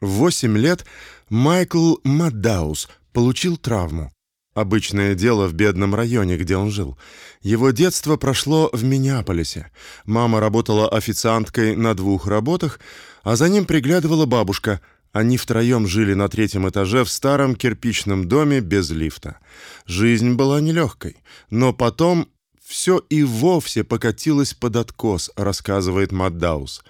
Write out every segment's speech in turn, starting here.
В 8 лет Майкл Маддаус получил травму. Обычное дело в бедном районе, где он жил. Его детство прошло в Миннеаполисе. Мама работала официанткой на двух работах, а за ним приглядывала бабушка. Они втроем жили на третьем этаже в старом кирпичном доме без лифта. Жизнь была нелегкой, но потом все и вовсе покатилось под откос, рассказывает Маддаус.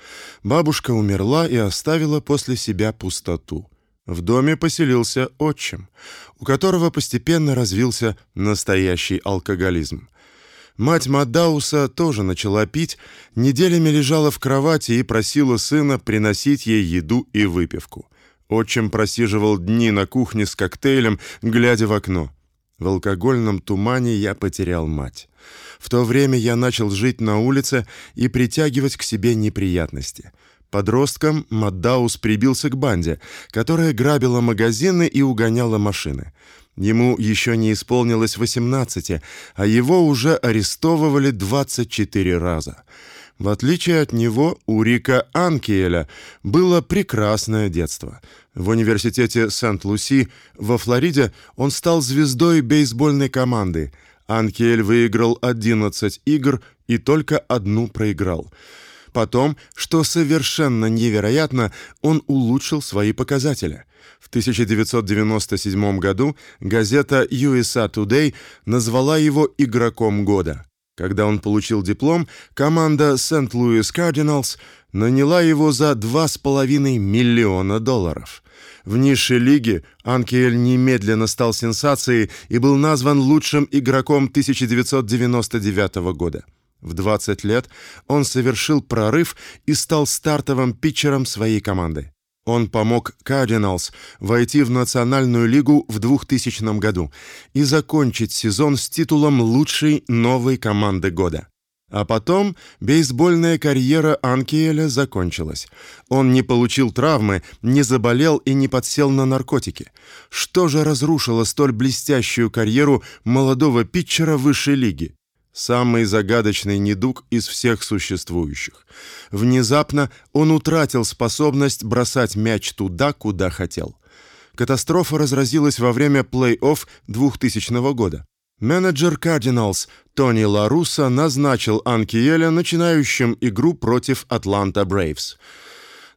Бабушка умерла и оставила после себя пустоту. В доме поселился отчим, у которого постепенно развился настоящий алкоголизм. Мать Маддауса тоже начала пить, неделями лежала в кровати и просила сына приносить ей еду и выпивку. Отчим просиживал дни на кухне с коктейлем, глядя в окно. В алкогольном тумане я потерял мать. В то время я начал жить на улице и притягивать к себе неприятности. Подростком Маддаус прибился к банде, которая грабила магазины и угоняла машины. Ему еще не исполнилось 18, а его уже арестовывали 24 раза. В отличие от него, у Рика Анкиеля было прекрасное детство. В университете Сент-Луси во Флориде он стал звездой бейсбольной команды – Анкель выиграл 11 игр и только одну проиграл. Потом, что совершенно невероятно, он улучшил свои показатели. В 1997 году газета USA Today назвала его игроком года. Когда он получил диплом, команда. Louis Cardinals наняла его за 2,5 миллиона долларов. В низшей лиге Анкель немедленно стал сенсацией и был назван лучшим игроком 1999 года. В 20 лет он совершил прорыв и стал стартовым питчером своей команды. Он помог Cardinals войти в Национальную лигу в 2000 году и закончить сезон с титулом лучшей новой команды года. А потом бейсбольная карьера Анкиэля закончилась. Он не получил травмы, не заболел и не подсел на наркотики. Что же разрушило столь блестящую карьеру молодого питчера высшей лиги? Самый загадочный недуг из всех существующих. Внезапно он утратил способность бросать мяч туда, куда хотел. Катастрофа разразилась во время плей-офф 2000 года. Менеджер Cardinals Тони Ларуса назначил Анкиеля начинающим игру против Атланта Брейвс.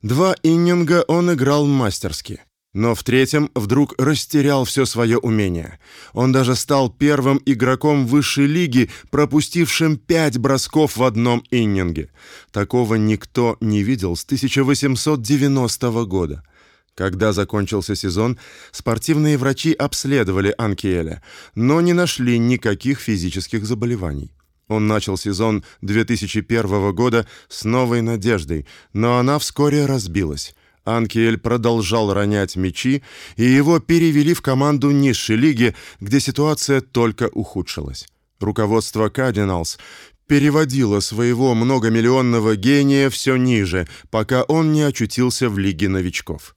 Два иннинга он играл мастерски, но в третьем вдруг растерял все свое умение. Он даже стал первым игроком высшей лиги, пропустившим пять бросков в одном иннинге. Такого никто не видел с 1890 года. Когда закончился сезон, спортивные врачи обследовали Анкиэля, но не нашли никаких физических заболеваний. Он начал сезон 2001 года с новой надеждой, но она вскоре разбилась. Анкиэль продолжал ронять мячи, и его перевели в команду низшей лиги, где ситуация только ухудшилась. Руководство Cardinals переводило своего многомиллионного гения все ниже, пока он не очутился в лиге новичков.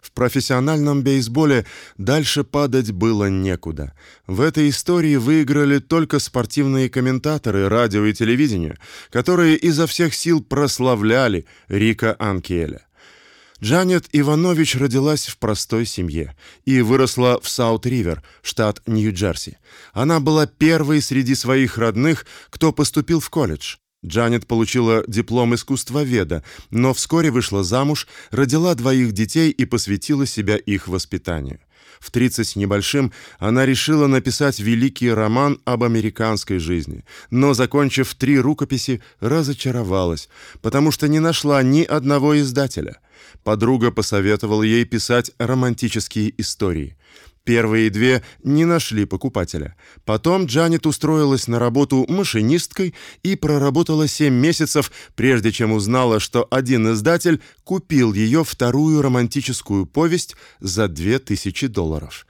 В профессиональном бейсболе дальше падать было некуда. В этой истории выиграли только спортивные комментаторы радио и телевидения, которые изо всех сил прославляли Рика Анкеля. Джанет Иванович родилась в простой семье и выросла в Саут-Ривер, штат Нью-Джерси. Она была первой среди своих родных, кто поступил в колледж. Джанет получила диплом искусствоведа, но вскоре вышла замуж, родила двоих детей и посвятила себя их воспитанию. В 30 с небольшим она решила написать великий роман об американской жизни, но закончив три рукописи, разочаровалась, потому что не нашла ни одного издателя. Подруга посоветовала ей писать романтические истории. Первые две не нашли покупателя. Потом Джанет устроилась на работу машинисткой и проработала 7 месяцев, прежде чем узнала, что один издатель купил ее вторую романтическую повесть за 2000 долларов.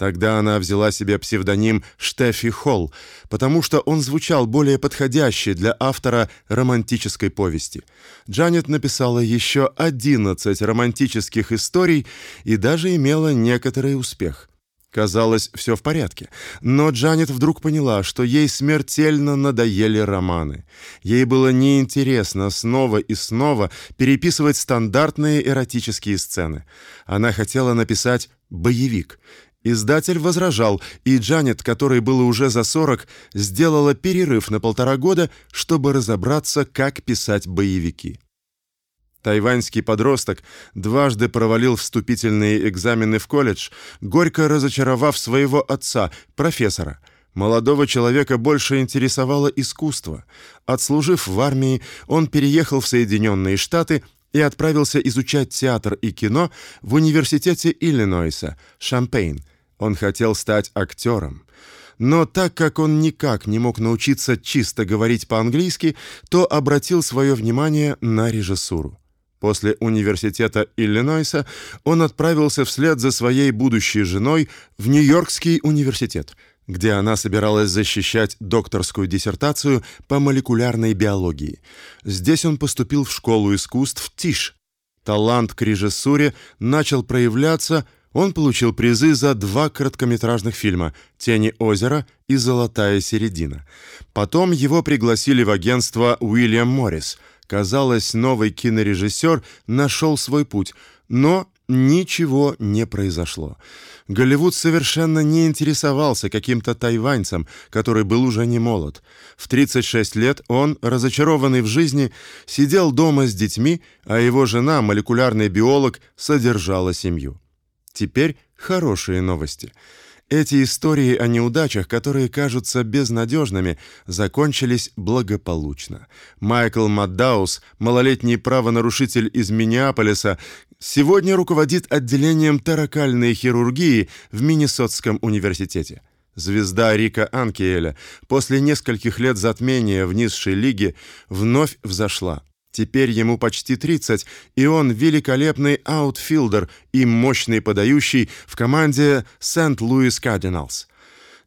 Тогда она взяла себе псевдоним Штефи Холл, потому что он звучал более подходяще для автора романтической повести. Джанет написала еще 11 романтических историй и даже имела некоторый успех. Казалось, все в порядке. Но Джанет вдруг поняла, что ей смертельно надоели романы. Ей было неинтересно снова и снова переписывать стандартные эротические сцены. Она хотела написать боевик. Издатель возражал, и Джанет, которой было уже за 40, сделала перерыв на полтора года, чтобы разобраться, как писать боевики. Тайваньский подросток дважды провалил вступительные экзамены в колледж, горько разочаровав своего отца, профессора. Молодого человека больше интересовало искусство. Отслужив в армии, он переехал в Соединенные Штаты и отправился изучать театр и кино в университете Иллинойса, Шампейн. Он хотел стать актером. Но так как он никак не мог научиться чисто говорить по-английски, то обратил свое внимание на режиссуру. После университета Иллинойса он отправился вслед за своей будущей женой в Нью-Йоркский университет, где она собиралась защищать докторскую диссертацию по молекулярной биологии. Здесь он поступил в школу искусств ТИШ. Талант к режиссуре начал проявляться, он получил призы за два короткометражных фильма Тени озера и Золотая середина. Потом его пригласили в агентство Уильям Моррис – Казалось, новый кинорежиссер нашел свой путь, но ничего не произошло. Голливуд совершенно не интересовался каким-то тайваньцем, который был уже не молод. В 36 лет он, разочарованный в жизни, сидел дома с детьми, а его жена, молекулярный биолог, содержала семью. Теперь хорошие новости. Эти истории о неудачах, которые кажутся безнадежными, закончились благополучно. Майкл Маддаус, малолетний правонарушитель из Миннеаполиса, сегодня руководит отделением таракальной хирургии в Миннесотском университете. Звезда Рика Анкиэля после нескольких лет затмения в низшей лиге вновь взошла. Теперь ему почти 30, и он великолепный аутфилдер и мощный подающий в команде Сент-Луис Кардиналс.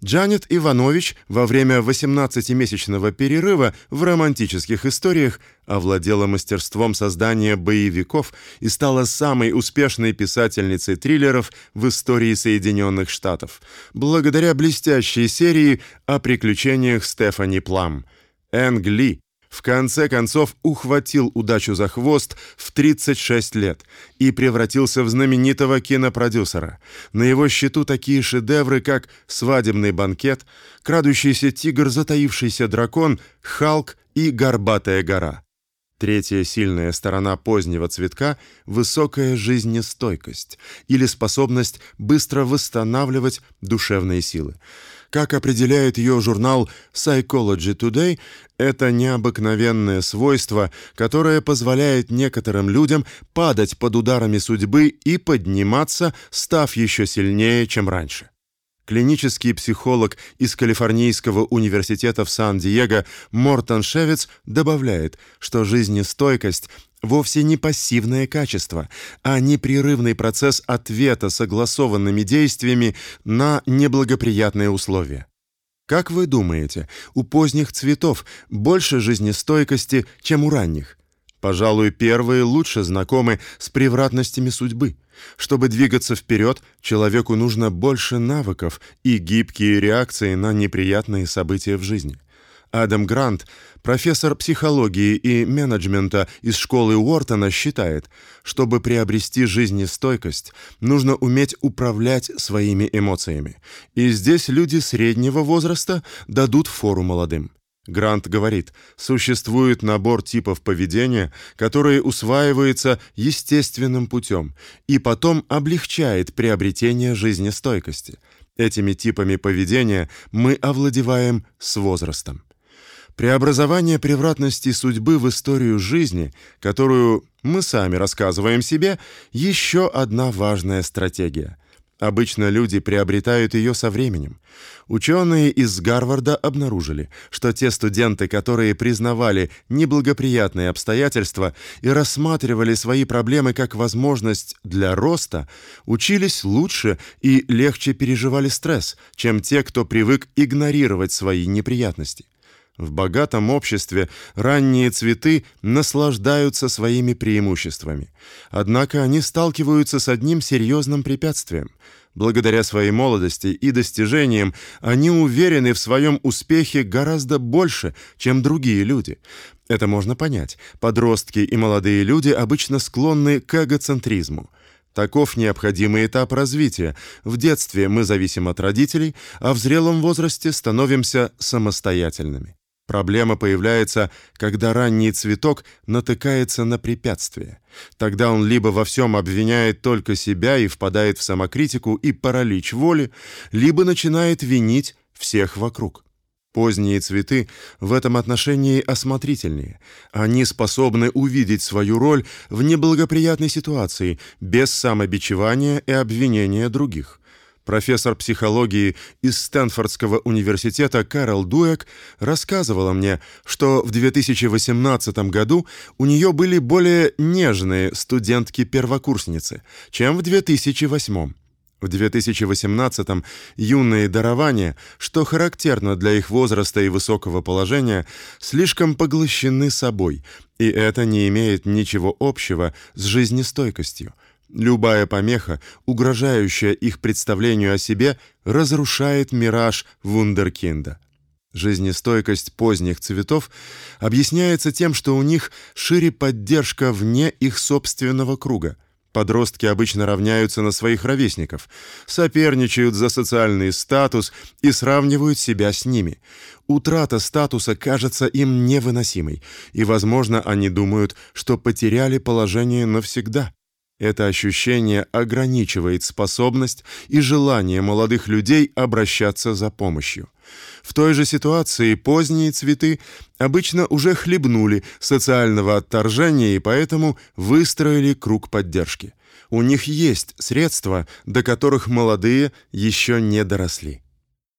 Джанет Иванович во время 18-месячного перерыва в романтических историях овладела мастерством создания боевиков и стала самой успешной писательницей триллеров в истории Соединенных Штатов, благодаря блестящей серии о приключениях Стефани Плам. Энг Ли в конце концов ухватил удачу за хвост в 36 лет и превратился в знаменитого кинопродюсера. На его счету такие шедевры, как «Свадебный банкет», «Крадущийся тигр», «Затаившийся дракон», «Халк» и «Горбатая гора». Третья сильная сторона позднего цветка высокая жизнестойкость или способность быстро восстанавливать душевные силы. Как определяет ее журнал Psychology Today, это необыкновенное свойство, которое позволяет некоторым людям падать под ударами судьбы и подниматься, став еще сильнее, чем раньше. Клинический психолог из Калифорнийского университета в Сан-Диего Мортон Шевец добавляет, что жизнестойкость вовсе не пассивное качество, а непрерывный процесс ответа согласованными действиями на неблагоприятные условия. Как вы думаете, у поздних цветов больше жизнестойкости, чем у ранних? Пожалуй, первые лучше знакомы с превратностями судьбы. Чтобы двигаться вперед, человеку нужно больше навыков и гибкие реакции на неприятные события в жизни. Адам Грант, профессор психологии и менеджмента из школы Уортона, считает, чтобы приобрести жизнестойкость, нужно уметь управлять своими эмоциями. И здесь люди среднего возраста дадут фору молодым. Грант говорит, существует набор типов поведения, которые усваиваются естественным путем и потом облегчает приобретение жизнестойкости. Этими типами поведения мы овладеваем с возрастом. Преобразование превратности судьбы в историю жизни, которую мы сами рассказываем себе, еще одна важная стратегия. Обычно люди приобретают ее со временем. Ученые из Гарварда обнаружили, что те студенты, которые признавали неблагоприятные обстоятельства и рассматривали свои проблемы как возможность для роста, учились лучше и легче переживали стресс, чем те, кто привык игнорировать свои неприятности. В богатом обществе ранние цветы наслаждаются своими преимуществами. Однако они сталкиваются с одним серьезным препятствием. Благодаря своей молодости и достижениям они уверены в своем успехе гораздо больше, чем другие люди. Это можно понять. Подростки и молодые люди обычно склонны к эгоцентризму. Таков необходимый этап развития. В детстве мы зависим от родителей, а в зрелом возрасте становимся самостоятельными. Проблема появляется, когда ранний цветок натыкается на препятствие. Тогда он либо во всем обвиняет только себя и впадает в самокритику и паралич воли, либо начинает винить всех вокруг. Поздние цветы в этом отношении осмотрительнее. Они способны увидеть свою роль в неблагоприятной ситуации без самобичевания и обвинения других. Профессор психологии из Стэнфордского университета Карл Дуэк рассказывала мне, что в 2018 году у нее были более нежные студентки-первокурсницы, чем в 2008. В 2018-м юные дарования, что характерно для их возраста и высокого положения, слишком поглощены собой, и это не имеет ничего общего с жизнестойкостью. Любая помеха, угрожающая их представлению о себе, разрушает мираж вундеркинда. Жизнестойкость поздних цветов объясняется тем, что у них шире поддержка вне их собственного круга. Подростки обычно равняются на своих ровесников, соперничают за социальный статус и сравнивают себя с ними. Утрата статуса кажется им невыносимой, и, возможно, они думают, что потеряли положение навсегда. Это ощущение ограничивает способность и желание молодых людей обращаться за помощью. В той же ситуации поздние цветы обычно уже хлебнули социального отторжения и поэтому выстроили круг поддержки. У них есть средства, до которых молодые еще не доросли.